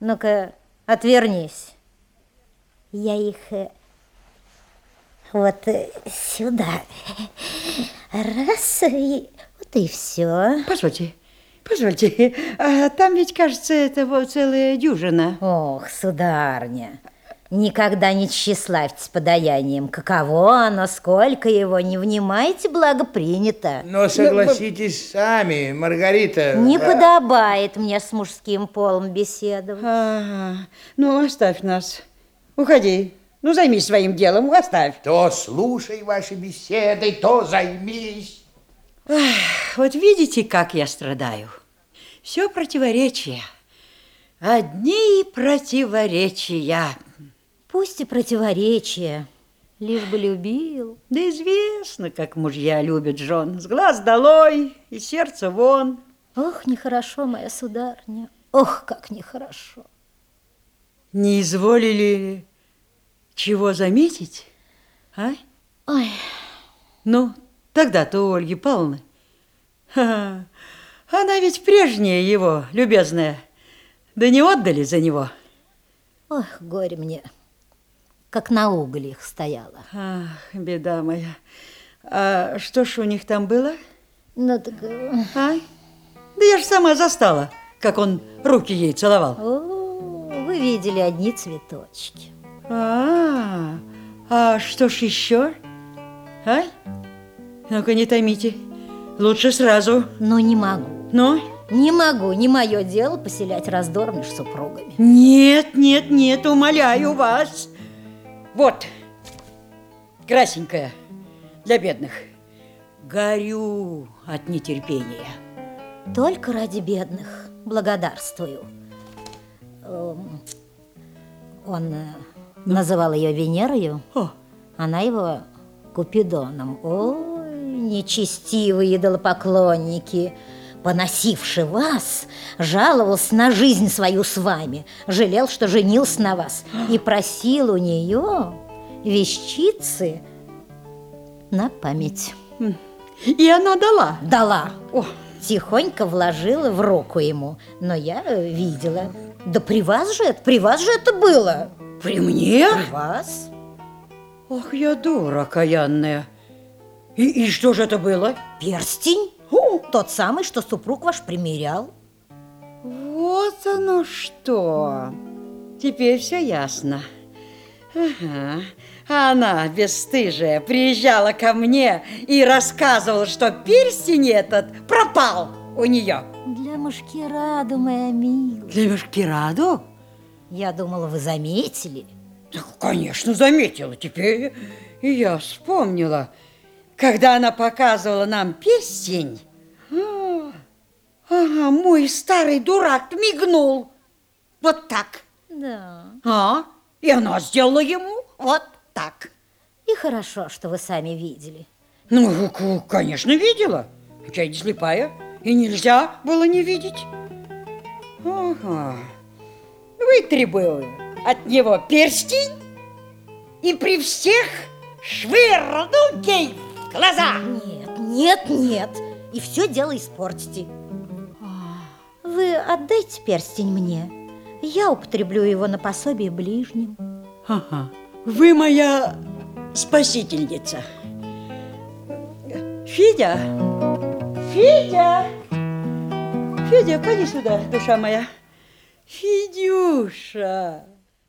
Ну-ка, отвернись. Я их э, вот э, сюда. Раз, и вот и все. Позвольте, позвольте, а там ведь, кажется, это вот целая дюжина. Ох, сударня, никогда не тщеславьтесь подаянием. Каково оно, сколько его, не внимайте, благо принято. Но согласитесь сами, Маргарита. Не а, подобает мне с мужским полом беседовать. Ага, ну оставь нас. Уходи. Ну, займись своим делом, оставь. То слушай ваши беседы, то займись. Вот видите, как я страдаю. Все противоречия. Одни противоречия. Пусть и противоречия, лишь бы любил. Да известно, как мужья любят жен. С глаз долой и сердце вон. Ох, нехорошо, моя сударня, ох, как нехорошо. Не изволили чего заметить, а? Ой, Ну, тогда-то у Ольги Павловны. Ха, она ведь прежняя его, любезная. Да не отдали за него. ох, горе мне, как на углях стояла. Ах, беда моя. А что ж у них там было? Ну так, э, А? Да я же сама застала, как он руки ей целовал. о, вы видели одни цветочки. А, а что ж еще? А? Ну-ка, не томите. Лучше сразу. Но не могу, Ну? не могу, не мое дело поселять раздор между супругами. Нет, нет, нет, умоляю вас. Вот, красенькая, для бедных. Горю от нетерпения. Только ради бедных благодарствую. Эм, Он э, называл ее Венерою, О, она его Купидоном. Ой, нечестивые идолопоклонники, поносивший вас, жаловался на жизнь свою с вами, жалел, что женился на вас, и просил у нее вещицы на память. и она дала. Дала. О, Тихонько вложила в руку ему, но я видела. Да при вас же это, при вас же это было. при мне? При вас? Ох, я дура окаянная. И, и что же это было? Перстень? О, Тот самый, что супруг ваш примерял. вот оно что. Теперь все ясно. Ага. А Она, бесстыжая, приезжала ко мне и рассказывала, что перстень этот пропал у нее. Для мушкераду, моя милая. Для Мешкираду? Я думала, вы заметили. Да, конечно, заметила. Теперь я вспомнила, когда она показывала нам перстень. А, Ага, мой старый дурак мигнул. Вот так. Да. А? И она сделала ему вот так. И хорошо, что вы сами видели. Ну, конечно, видела. Я не слепая, и нельзя было не видеть. Ага. Вытребую от него перстень и при всех швырну ей в глаза. Нет, нет, нет. И все дело испортите. Вы отдайте перстень мне. Я употреблю его на пособие ближним. Ага. Вы моя спасительница. Федя! Федя! Федя, поди сюда, душа моя. Федюша!